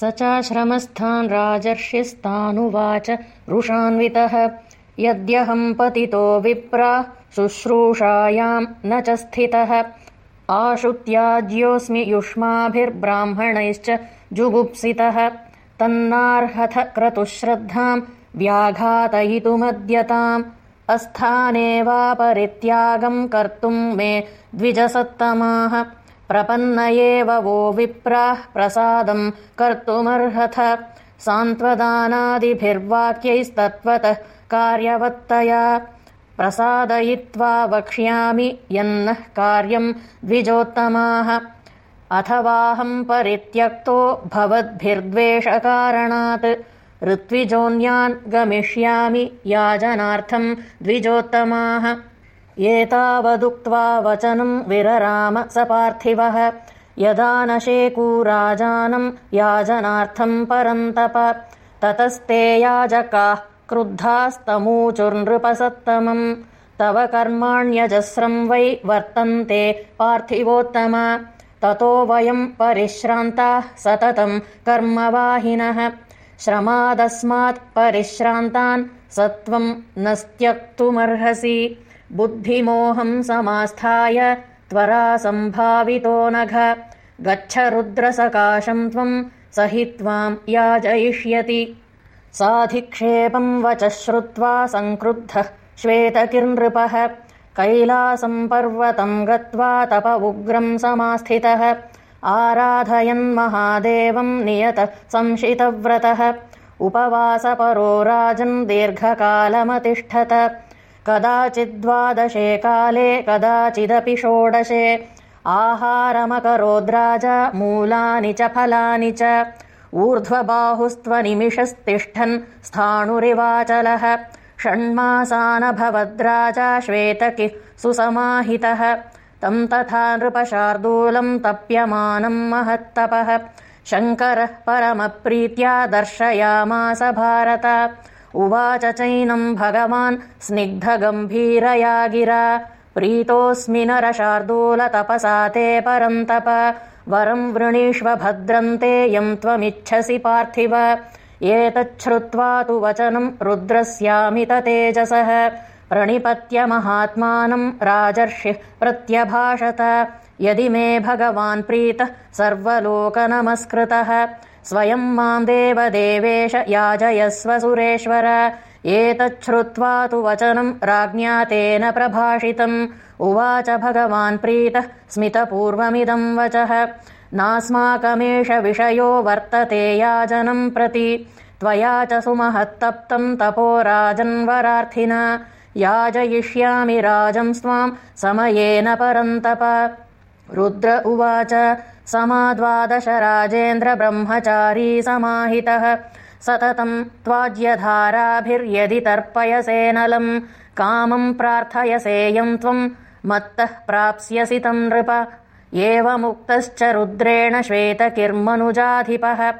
स चाश्रमस्थान् राजर्षिस्तानुवाच रुषान्वितः। यद्यहम् पतितो विप्रा शुश्रूषायाम् न च स्थितः। आशुत्याज्योऽस्मि युष्माभिर्ब्राह्मणैश्च जुगुप्सितः। तन्नार्हथ क्रतुश्रद्धाम् व्याघातयितुमद्यताम्। अस्थानेवापरित्यागम् कर्तुम् मे द्विजसत्तमाः प्रपन्न एव वो विप्राः प्रसादम् कर्तुमर्हथ। सान्त्वदानादिभिर्वाक्यैस्तत्त्वतः कार्यवत्तया। प्रसादयित्वा वक्ष्यामि यन्नः कार्यम् द्विजोत्तमाः। अथवाहम् परित्यक्तो भवद्भिर्द्वेषकारणात्। ऋत्विजोऽन्यान् गमिष्यामि याजनार्थम् द्विजोत्तमाः एतावदुक्त्वा वचनम् विरराम स पार्थिवः। यदा न शेकूराजानम् याजनार्थम् परन्तप। ततस्ते याजकाः क्रुद्धास्तमूचुर्नृपसत्तमम् तव कर्माण्यजस्रम् वै वर्तन्ते पार्थिवोत्तम। ततो वयम् परिश्रान्ताः सततम् कर्मवाहिनः। श्रमादस्मात् परिश्रान्तान् सत्त्वम् न त्यक्तुमर्हसि बुद्धिमोहम् समास्थाय त्वरा सम्भावितो नघ। गच्छ रुद्रसकाशम् त्वम् स हि त्वाम् याजयिष्यति। साधिक्षेपम् वचः श्रुत्वा सङ्क्रुद्धः श्वेतकिर्नृपः। कैलासम् पर्वतम् गत्वा तप उग्रम् समास्थितः। आराधयन्महादेवम् नियत संशितव्रतः। उपवासपरो राजन् दीर्घकालमतिष्ठत कदाचिद्वादशे काले कदाचिदपि षोडशे। आहारमकरोद्राजा मूलानि च फलानि च। ऊर्ध्वबाहुस्त्वनिमिषस्तिष्ठन् स्थाणुरिवाचलः। षण्मासानभवद्राजा श्वेतकिः सुसमाहितः। तम् तथा नृपशार्दूलम् तप्यमानम् महत्तपः। शङ्करः परमप्रीत्या दर्शयामास भारत उवाच चैनम् भगवान् स्निग्धगम्भीरया गिरा प्रीतोऽस्मि नरशार्दूलतपसा ते परन्तप। वरम् वृणीष्व भद्रन्ते यम् त्वमिच्छसि पार्थिव। एतच्छ्रुत्वा तु वचनम् रुद्रस्यामित तेजसः। प्रणिपत्य महात्मानम् राजर्षिः प्रत्यभाषत। यदि मे भगवान् प्रीतः सर्वलोकनमस्कृतः स्वयम् माम् देवदेवेश याजयस्व सुरेश्वर। एतच्छ्रुत्वा तु वचनम् राज्ञा तेन प्रभाषितम्। उवाच भगवान् प्रीतः स्मितपूर्वमिदम् वचः। नास्माकमेष विषयो वर्तते याजनम् प्रति। त्वया च सुमहत्तप्तम् तपो राजन्वरार्थिना याजयिष्यामि राजम् स्वाम् समयेन परन्तप रुद्र उवाच समाद्वादश राजेन्द्र ब्रह्मचारी समाहितः सततम् त्वाज्यधाराभिर्यदि तर्पयसेनलम् कामम् प्रार्थयसेयम् त्वम् मत्तः प्राप्स्यसि तम् नृप। एवमुक्तश्च रुद्रेण श्वेतकिर्मनुजाधिपः।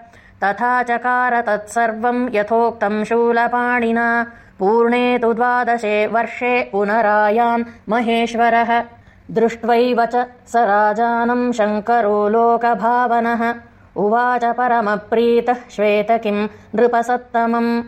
तथा चकार तत्सर्वम् यथोक्तम् शूलपाणिना। पूर्णे तु द्वादशे वर्षे पुनरायान् महेश्वरः दृष्ट्वैव च स राजानम् शङ्करो लोकभावनः। उवाच परमप्रीतः श्वेतकिम् नृपसत्तमम्